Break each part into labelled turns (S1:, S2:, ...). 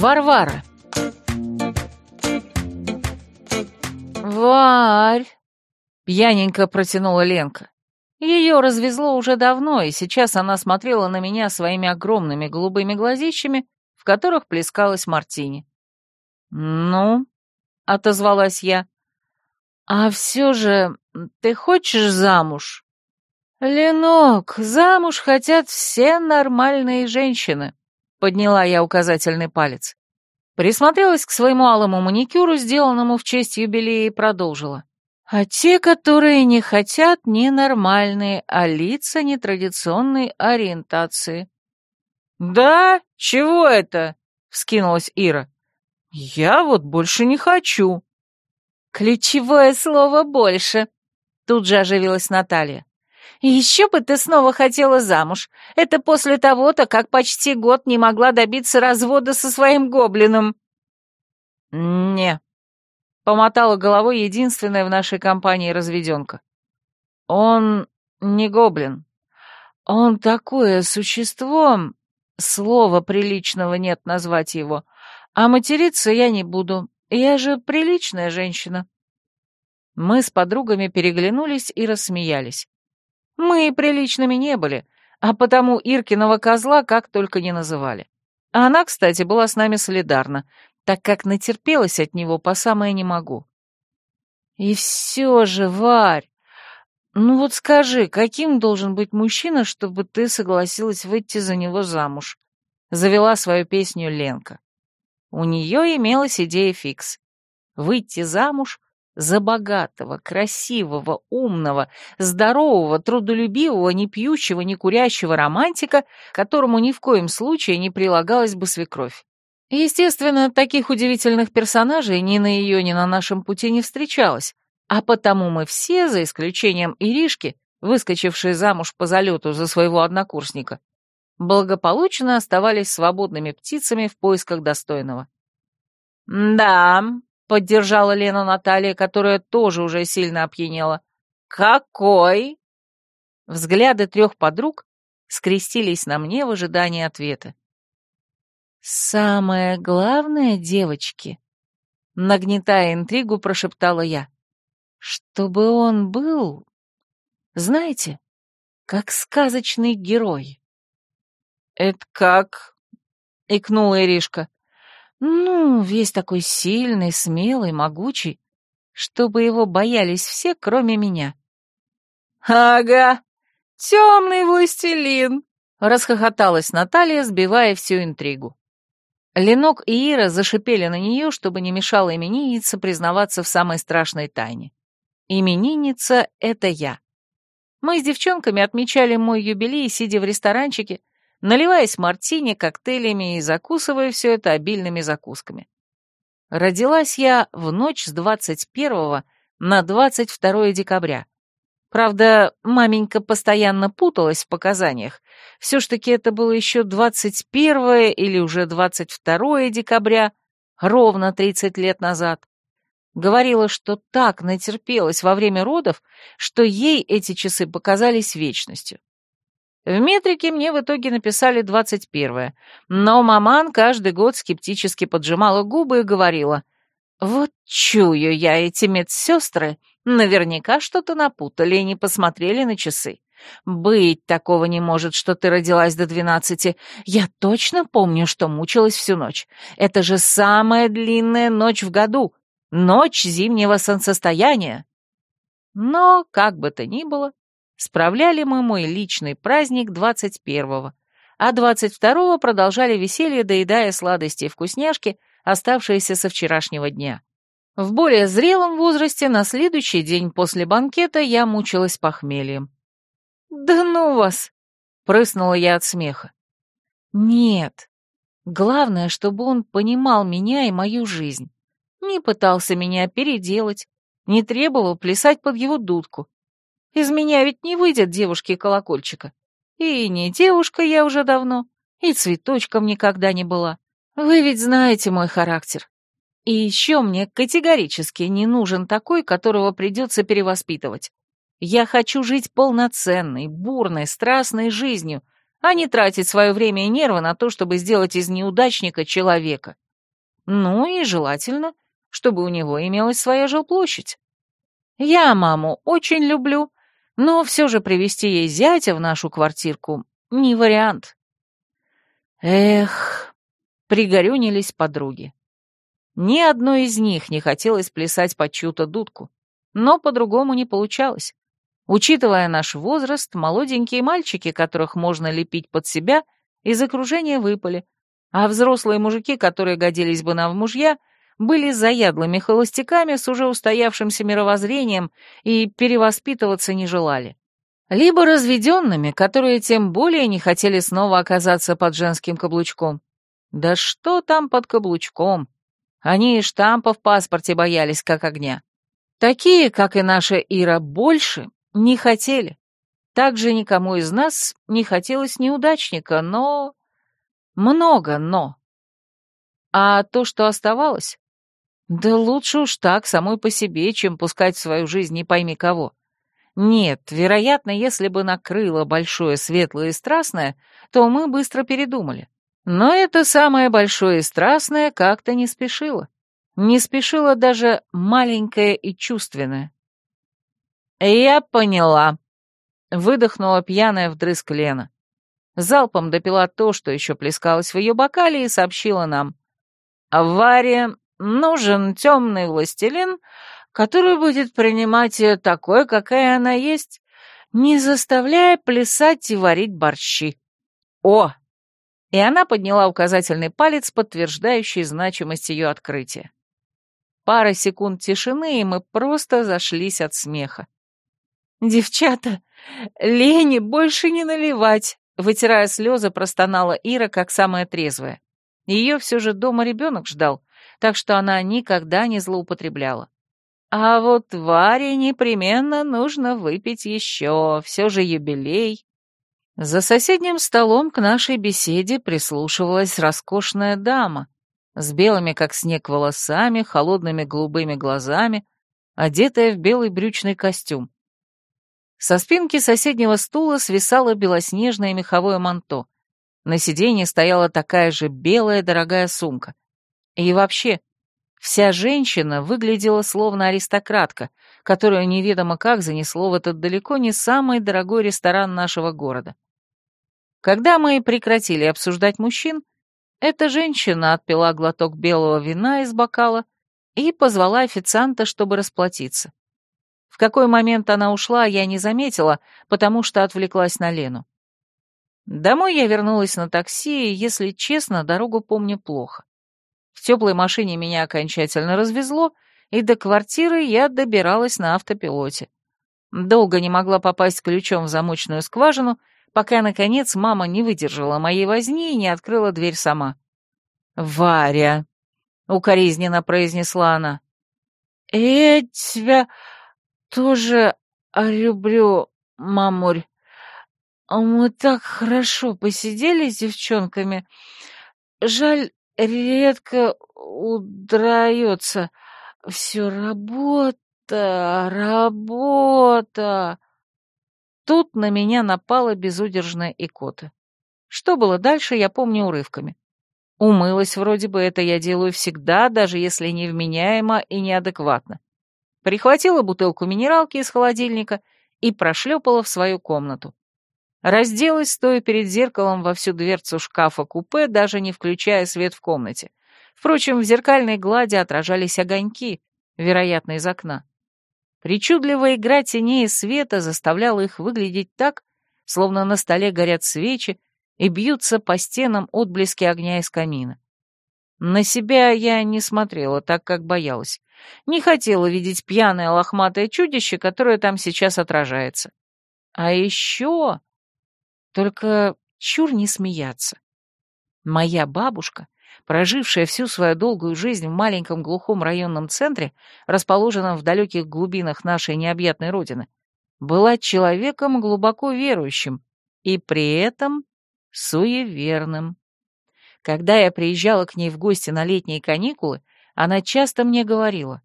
S1: Варвара. «Варь!» — пьяненько протянула Ленка. Ее развезло уже давно, и сейчас она смотрела на меня своими огромными голубыми глазищами, в которых плескалась мартини. «Ну?» — отозвалась я. «А все же ты хочешь замуж?» «Ленок, замуж хотят все нормальные женщины», — подняла я указательный палец. Присмотрелась к своему алому маникюру, сделанному в честь юбилея, и продолжила. А те, которые не хотят, ненормальные, а лица нетрадиционной ориентации. «Да? Чего это?» — вскинулась Ира. «Я вот больше не хочу». «Ключевое слово «больше», — тут же оживилась Наталья. «Еще бы ты снова хотела замуж. Это после того-то, как почти год не могла добиться развода со своим гоблином». «Не», Помотала головой единственная в нашей компании разведенка. Он не гоблин. Он такое существо, слова приличного нет назвать его, а материться я не буду. Я же приличная женщина. Мы с подругами переглянулись и рассмеялись. Мы и приличными не были, а потому Иркиного козла как только не называли. Она, кстати, была с нами солидарна, так как натерпелась от него по самое не могу. И все же, Варь, ну вот скажи, каким должен быть мужчина, чтобы ты согласилась выйти за него замуж? Завела свою песню Ленка. У нее имелась идея фикс. Выйти замуж за богатого, красивого, умного, здорового, трудолюбивого, не пьющего, не курящего романтика, которому ни в коем случае не прилагалась бы свекровь. Естественно, таких удивительных персонажей ни на ее, ни на нашем пути не встречалось, а потому мы все, за исключением Иришки, выскочившей замуж по залету за своего однокурсника, благополучно оставались свободными птицами в поисках достойного. «Да», — поддержала Лена Наталья, которая тоже уже сильно опьянела. «Какой?» Взгляды трех подруг скрестились на мне в ожидании ответа. «Самое главное, девочки», — нагнетая интригу, прошептала я, — «чтобы он был, знаете, как сказочный герой». «Это как?» — икнула Иришка. «Ну, весь такой сильный, смелый, могучий, чтобы его боялись все, кроме меня». «Ага, темный властелин!» — расхохоталась Наталья, сбивая всю интригу. Ленок и Ира зашипели на нее, чтобы не мешала имениннице признаваться в самой страшной тайне. Именинница — это я. Мы с девчонками отмечали мой юбилей, сидя в ресторанчике, наливаясь мартини, коктейлями и закусывая все это обильными закусками. Родилась я в ночь с 21 на 22 декабря. Правда, маменька постоянно путалась в показаниях. Все ж таки это было еще 21 или уже 22 декабря, ровно 30 лет назад. Говорила, что так натерпелась во время родов, что ей эти часы показались вечностью. В метрике мне в итоге написали 21 но маман каждый год скептически поджимала губы и говорила, «Вот чую я эти медсестры, Наверняка что-то напутали и не посмотрели на часы. Быть такого не может, что ты родилась до двенадцати. Я точно помню, что мучилась всю ночь. Это же самая длинная ночь в году. Ночь зимнего солнцестояния. Но, как бы то ни было, справляли мы мой личный праздник двадцать первого, а двадцать второго продолжали веселье, доедая сладости и вкусняшки, оставшиеся со вчерашнего дня. В более зрелом возрасте на следующий день после банкета я мучилась похмельем. «Да ну вас!» — прыснула я от смеха. «Нет. Главное, чтобы он понимал меня и мою жизнь. Не пытался меня переделать, не требовал плясать под его дудку. Из меня ведь не выйдет девушки-колокольчика. И не девушка я уже давно, и цветочком никогда не была. Вы ведь знаете мой характер. И еще мне категорически не нужен такой, которого придется перевоспитывать. Я хочу жить полноценной, бурной, страстной жизнью, а не тратить свое время и нервы на то, чтобы сделать из неудачника человека. Ну и желательно, чтобы у него имелась своя жилплощадь. Я маму очень люблю, но все же привести ей зятя в нашу квартирку не вариант. Эх, пригорюнились подруги. Ни одной из них не хотелось плясать под чью-то дудку, но по-другому не получалось. Учитывая наш возраст, молоденькие мальчики, которых можно лепить под себя, из окружения выпали, а взрослые мужики, которые годились бы нам в мужья, были заядлыми холостяками с уже устоявшимся мировоззрением и перевоспитываться не желали. Либо разведенными, которые тем более не хотели снова оказаться под женским каблучком. Да что там под каблучком? Они и штампа в паспорте боялись, как огня. Такие, как и наша Ира, больше не хотели. Также никому из нас не хотелось неудачника, но... Много «но». А то, что оставалось, да лучше уж так, самой по себе, чем пускать в свою жизнь не пойми кого. Нет, вероятно, если бы накрыло большое светлое и страстное, то мы быстро передумали. Но это самое большое и страстное как-то не спешило. Не спешило даже маленькое и чувственное. «Я поняла», — выдохнула пьяная вдрызг Лена. Залпом допила то, что еще плескалось в ее бокале, и сообщила нам. «Варе нужен темный властелин, который будет принимать ее такой, какая она есть, не заставляя плясать и варить борщи. О! И она подняла указательный палец, подтверждающий значимость ее открытия. Пара секунд тишины, и мы просто зашлись от смеха. «Девчата, Лене больше не наливать!» Вытирая слезы, простонала Ира, как самая трезвая. Ее все же дома ребенок ждал, так что она никогда не злоупотребляла. А вот Варе непременно нужно выпить еще, все же юбилей. За соседним столом к нашей беседе прислушивалась роскошная дама с белыми, как снег, волосами, холодными голубыми глазами, одетая в белый брючный костюм. Со спинки соседнего стула свисало белоснежное меховое манто. На сиденье стояла такая же белая дорогая сумка. И вообще, вся женщина выглядела словно аристократка, которую неведомо как занесло в этот далеко не самый дорогой ресторан нашего города. Когда мы прекратили обсуждать мужчин, эта женщина отпила глоток белого вина из бокала и позвала официанта, чтобы расплатиться. В какой момент она ушла, я не заметила, потому что отвлеклась на Лену. Домой я вернулась на такси, и, если честно, дорогу помню плохо. В теплой машине меня окончательно развезло, и до квартиры я добиралась на автопилоте. Долго не могла попасть ключом в замочную скважину, пока, наконец, мама не выдержала моей возни и не открыла дверь сама. «Варя!» — укоризненно произнесла она. «Я тебя тоже люблю, мамуль. Мы так хорошо посидели с девчонками. Жаль, редко удается. Все работа, работа. Тут на меня напала безудержная икота. Что было дальше, я помню урывками. Умылась вроде бы, это я делаю всегда, даже если невменяемо и неадекватно прихватила бутылку минералки из холодильника и прошлепала в свою комнату. Разделась, стоя перед зеркалом во всю дверцу шкафа-купе, даже не включая свет в комнате. Впрочем, в зеркальной глади отражались огоньки, вероятно, из окна. Причудливая игра теней и света заставляла их выглядеть так, словно на столе горят свечи и бьются по стенам отблески огня из камина. На себя я не смотрела, так как боялась. Не хотела видеть пьяное лохматое чудище, которое там сейчас отражается. А еще... Только чур не смеяться. Моя бабушка, прожившая всю свою долгую жизнь в маленьком глухом районном центре, расположенном в далеких глубинах нашей необъятной родины, была человеком глубоко верующим и при этом суеверным. Когда я приезжала к ней в гости на летние каникулы, она часто мне говорила,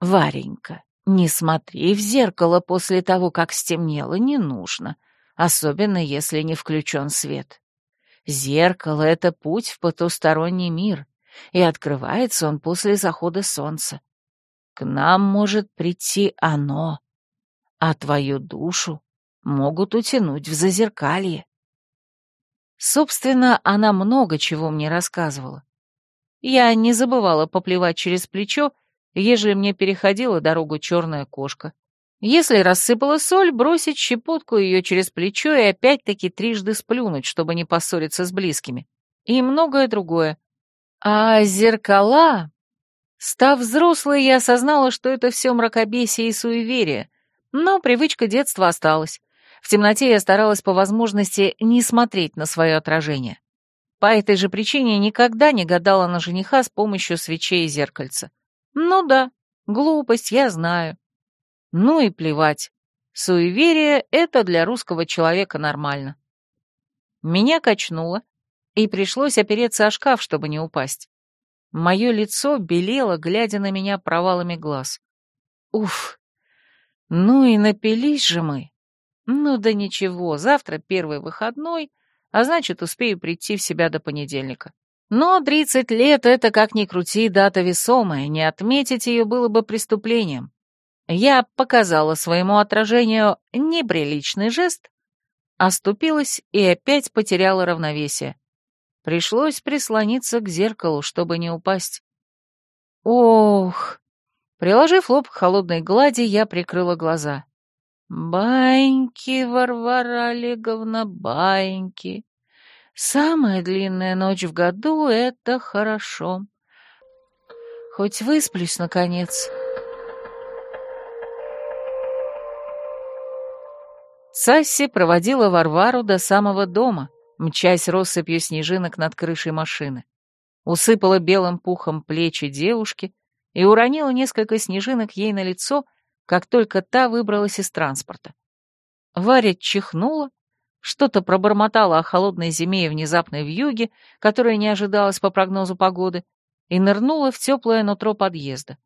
S1: «Варенька, не смотри в зеркало после того, как стемнело, не нужно, особенно если не включен свет. Зеркало — это путь в потусторонний мир, и открывается он после захода солнца. К нам может прийти оно, а твою душу могут утянуть в зазеркалье. Собственно, она много чего мне рассказывала. Я не забывала поплевать через плечо, ежели мне переходила дорогу черная кошка. Если рассыпала соль, бросить щепотку ее через плечо и опять-таки трижды сплюнуть, чтобы не поссориться с близкими. И многое другое. А зеркала... Став взрослой, я осознала, что это все мракобесие и суеверие, но привычка детства осталась. В темноте я старалась по возможности не смотреть на свое отражение. По этой же причине никогда не гадала на жениха с помощью свечей и зеркальца. Ну да, глупость, я знаю. Ну и плевать. Суеверие — это для русского человека нормально. Меня качнуло, и пришлось опереться о шкаф, чтобы не упасть. Мое лицо белело, глядя на меня провалами глаз. Уф! Ну и напились же мы. Ну да ничего, завтра первый выходной, а значит, успею прийти в себя до понедельника. Но тридцать лет — это, как ни крути, дата весомая, не отметить ее было бы преступлением. Я показала своему отражению неприличный жест, оступилась и опять потеряла равновесие. Пришлось прислониться к зеркалу, чтобы не упасть. Ох! Приложив лоб к холодной глади, я прикрыла глаза. Баньки, Варвара Олеговна, баньки. Самая длинная ночь в году — это хорошо. Хоть высплюсь, наконец. Сасси проводила Варвару до самого дома, мчась россыпью снежинок над крышей машины. Усыпала белым пухом плечи девушки и уронила несколько снежинок ей на лицо — как только та выбралась из транспорта. Варя чихнула, что-то пробормотала о холодной зиме и внезапной вьюге, которая не ожидалась по прогнозу погоды, и нырнула в теплое нутро подъезда.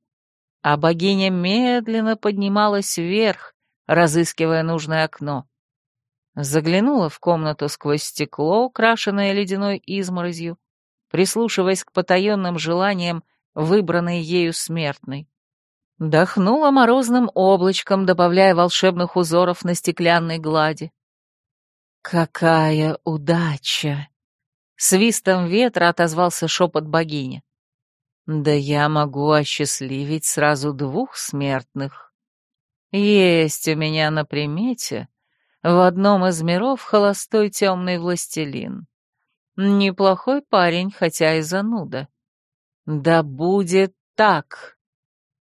S1: А богиня медленно поднималась вверх, разыскивая нужное окно. Заглянула в комнату сквозь стекло, украшенное ледяной изморозью, прислушиваясь к потаенным желаниям выбранной ею смертной. Дохнула морозным облачком, добавляя волшебных узоров на стеклянной глади. «Какая удача!» Свистом ветра отозвался шепот богини. «Да я могу осчастливить сразу двух смертных. Есть у меня на примете в одном из миров холостой темный властелин. Неплохой парень, хотя и зануда. Да будет так!»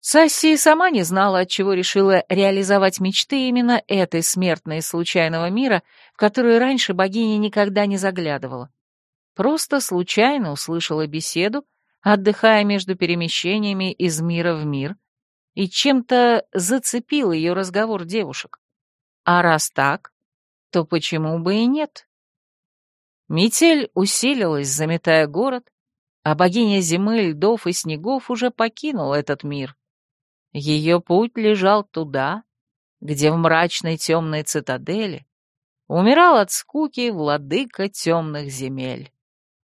S1: Сасси сама не знала, от чего решила реализовать мечты именно этой смертной случайного мира, в который раньше богиня никогда не заглядывала. Просто случайно услышала беседу, отдыхая между перемещениями из мира в мир, и чем-то зацепил ее разговор девушек. А раз так, то почему бы и нет? Метель усилилась, заметая город, а богиня зимы, льдов и снегов уже покинула этот мир. Ее путь лежал туда, где в мрачной темной цитадели умирал от скуки владыка темных земель.